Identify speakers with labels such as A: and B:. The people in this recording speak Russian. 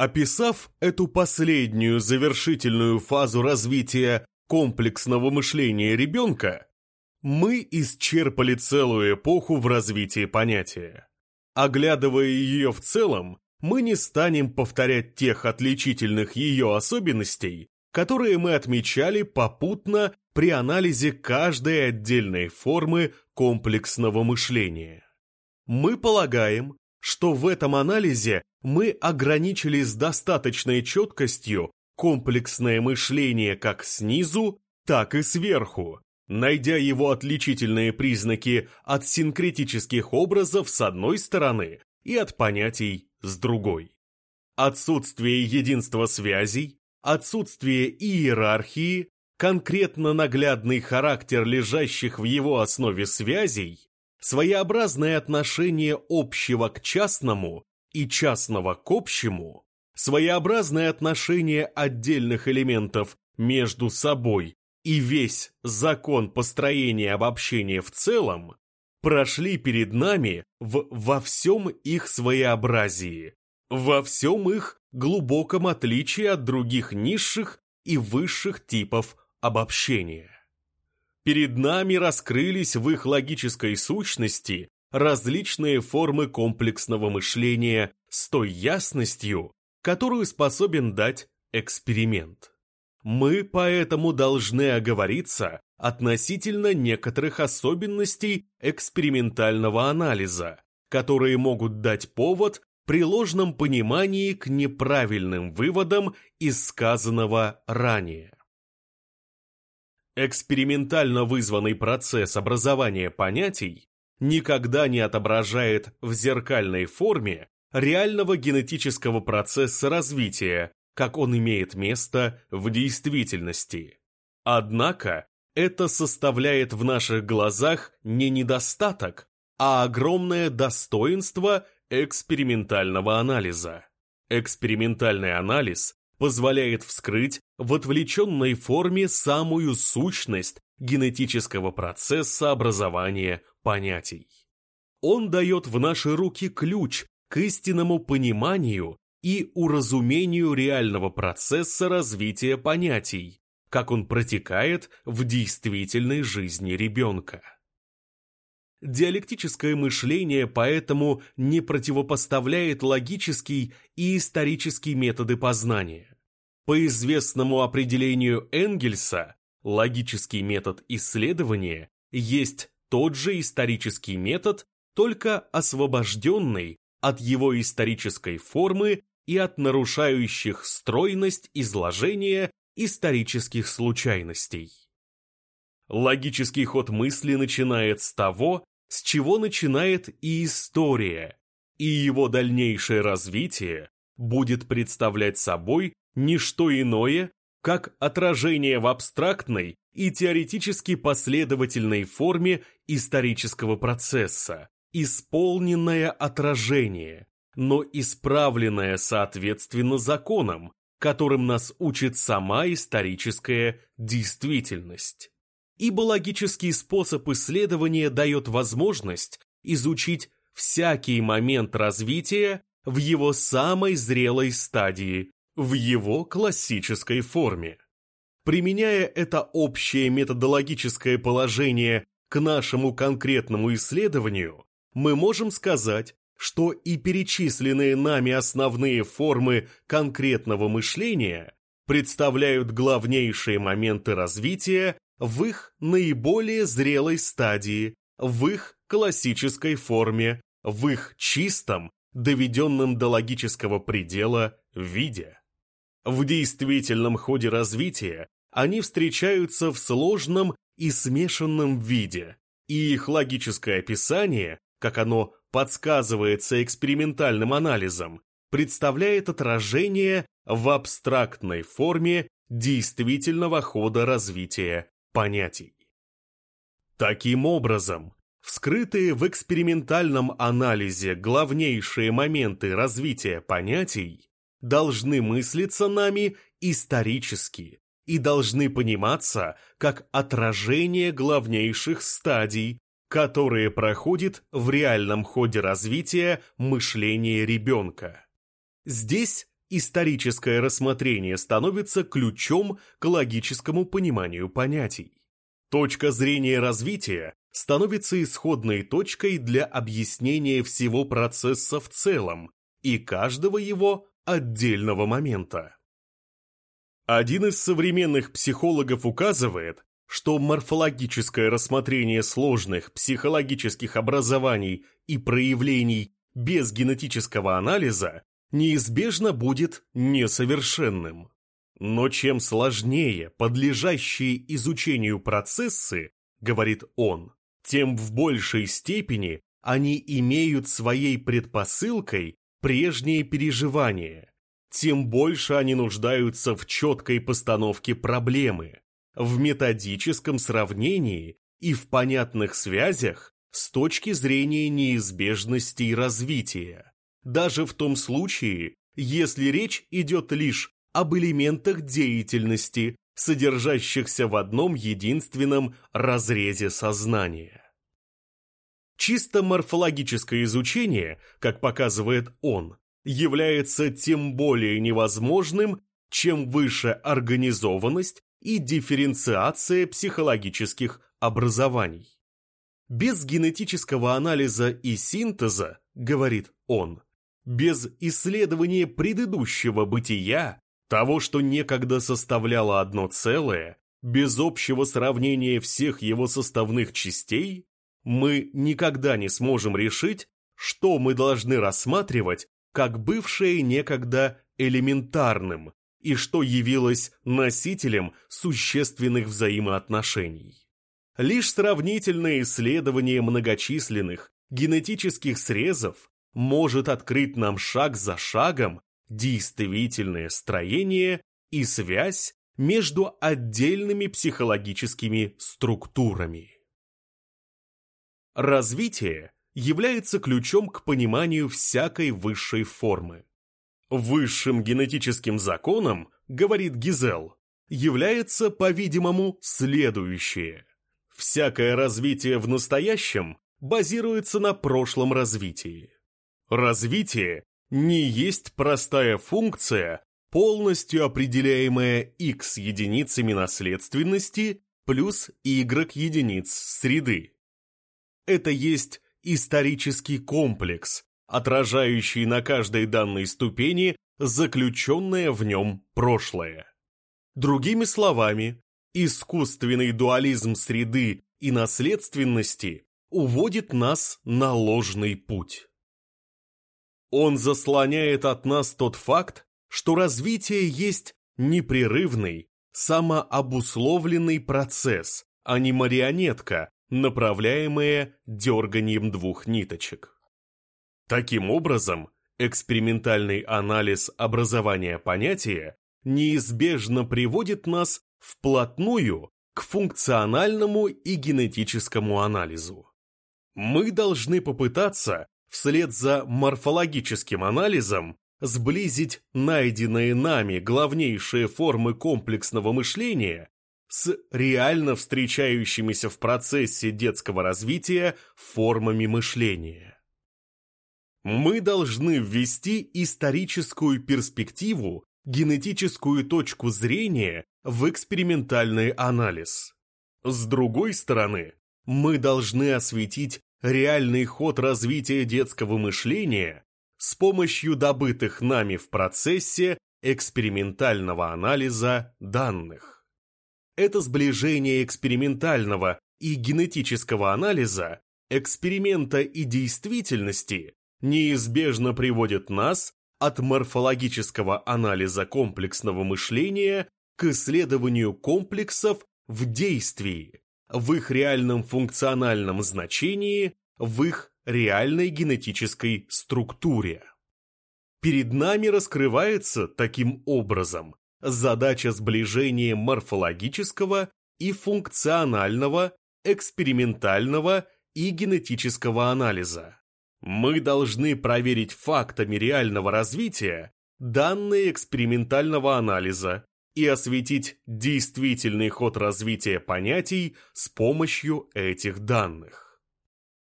A: Описав эту последнюю завершительную фазу развития комплексного мышления ребенка, мы исчерпали целую эпоху в развитии понятия. Оглядывая ее в целом, мы не станем повторять тех отличительных ее особенностей, которые мы отмечали попутно при анализе каждой отдельной формы комплексного мышления. Мы полагаем, что в этом анализе мы ограничили с достаточной четкостью комплексное мышление как снизу, так и сверху, найдя его отличительные признаки от синкретических образов с одной стороны и от понятий с другой. Отсутствие единства связей, отсутствие иерархии, конкретно наглядный характер лежащих в его основе связей, своеобразное отношение общего к частному и частного к общему, своеобразное отношение отдельных элементов между собой и весь закон построения обобщения в целом прошли перед нами в во всем их своеобразии, во всем их глубоком отличии от других низших и высших типов обобщения. Перед нами раскрылись в их логической сущности различные формы комплексного мышления с той ясностью, которую способен дать эксперимент. Мы поэтому должны оговориться относительно некоторых особенностей экспериментального анализа, которые могут дать повод при ложном понимании к неправильным выводам из сказанного ранее. Экспериментально вызванный процесс образования понятий никогда не отображает в зеркальной форме реального генетического процесса развития, как он имеет место в действительности. Однако это составляет в наших глазах не недостаток, а огромное достоинство экспериментального анализа. Экспериментальный анализ позволяет вскрыть в отвлеченной форме самую сущность генетического процесса образования понятий. Он дает в наши руки ключ к истинному пониманию и уразумению реального процесса развития понятий, как он протекает в действительной жизни ребенка. Диалектическое мышление поэтому не противопоставляет логический и исторический методы познания. По известному определению Энгельса, логический метод исследования есть тот же исторический метод, только освобожденный от его исторической формы и от нарушающих стройность изложения исторических случайностей. Логический ход мысли начинает с того, с чего начинает и история, и его дальнейшее развитие будет представлять собой не что иное, как отражение в абстрактной и теоретически последовательной форме исторического процесса, исполненное отражение, но исправленное соответственно законам, которым нас учит сама историческая действительность. Ибо логический способ исследования дает возможность изучить всякий момент развития в его самой зрелой стадии, в его классической форме. Применяя это общее методологическое положение к нашему конкретному исследованию, мы можем сказать, что и перечисленные нами основные формы конкретного мышления представляют главнейшие моменты развития в их наиболее зрелой стадии, в их классической форме, в их чистом, доведенном до логического предела виде. В действительном ходе развития они встречаются в сложном и смешанном виде, и их логическое описание, как оно подсказывается экспериментальным анализом, представляет отражение в абстрактной форме действительного хода развития понятий. Таким образом, вскрытые в экспериментальном анализе главнейшие моменты развития понятий должны мыслиться нами исторически и должны пониматься как отражение главнейших стадий которые проходит в реальном ходе развития мышления ребенка. Здесь историческое рассмотрение становится ключом к логическому пониманию понятий. Точка зрения развития становится исходной точкой для объяснения всего процесса в целом и каждого его отдельного момента. Один из современных психологов указывает, что морфологическое рассмотрение сложных психологических образований и проявлений без генетического анализа неизбежно будет несовершенным. Но чем сложнее подлежащие изучению процессы, говорит он, тем в большей степени они имеют своей предпосылкой прежние переживания, тем больше они нуждаются в четкой постановке проблемы, в методическом сравнении и в понятных связях с точки зрения неизбежности развития, даже в том случае, если речь идет лишь об элементах деятельности, содержащихся в одном единственном разрезе сознания. Чисто морфологическое изучение, как показывает он, является тем более невозможным, чем выше организованность и дифференциация психологических образований. Без генетического анализа и синтеза, говорит он, без исследования предыдущего бытия, того, что некогда составляло одно целое, без общего сравнения всех его составных частей, мы никогда не сможем решить, что мы должны рассматривать как бывшее некогда элементарным и что явилось носителем существенных взаимоотношений. Лишь сравнительное исследование многочисленных генетических срезов может открыть нам шаг за шагом действительное строение и связь между отдельными психологическими структурами. Развитие является ключом к пониманию всякой высшей формы. Высшим генетическим законом, говорит Гизел, является, по-видимому, следующее. Всякое развитие в настоящем базируется на прошлом развитии. Развитие не есть простая функция, полностью определяемая x единицами наследственности плюс y единиц среды. Это есть исторический комплекс, отражающий на каждой данной ступени заключенное в нем прошлое. Другими словами, искусственный дуализм среды и наследственности уводит нас на ложный путь. Он заслоняет от нас тот факт, что развитие есть непрерывный, самообусловленный процесс, а не марионетка, направляемая дерганием двух ниточек. Таким образом, экспериментальный анализ образования понятия неизбежно приводит нас вплотную к функциональному и генетическому анализу. Мы должны попытаться вслед за морфологическим анализом сблизить найденные нами главнейшие формы комплексного мышления с реально встречающимися в процессе детского развития формами мышления. Мы должны ввести историческую перспективу, генетическую точку зрения в экспериментальный анализ. С другой стороны, мы должны осветить реальный ход развития детского мышления с помощью добытых нами в процессе экспериментального анализа данных. Это сближение экспериментального и генетического анализа, эксперимента и действительности неизбежно приводит нас от морфологического анализа комплексного мышления к исследованию комплексов в действии, в их реальном функциональном значении, в их реальной генетической структуре. Перед нами раскрывается таким образом задача сближения морфологического и функционального, экспериментального и генетического анализа. Мы должны проверить фактами реального развития данные экспериментального анализа и осветить действительный ход развития понятий с помощью этих данных.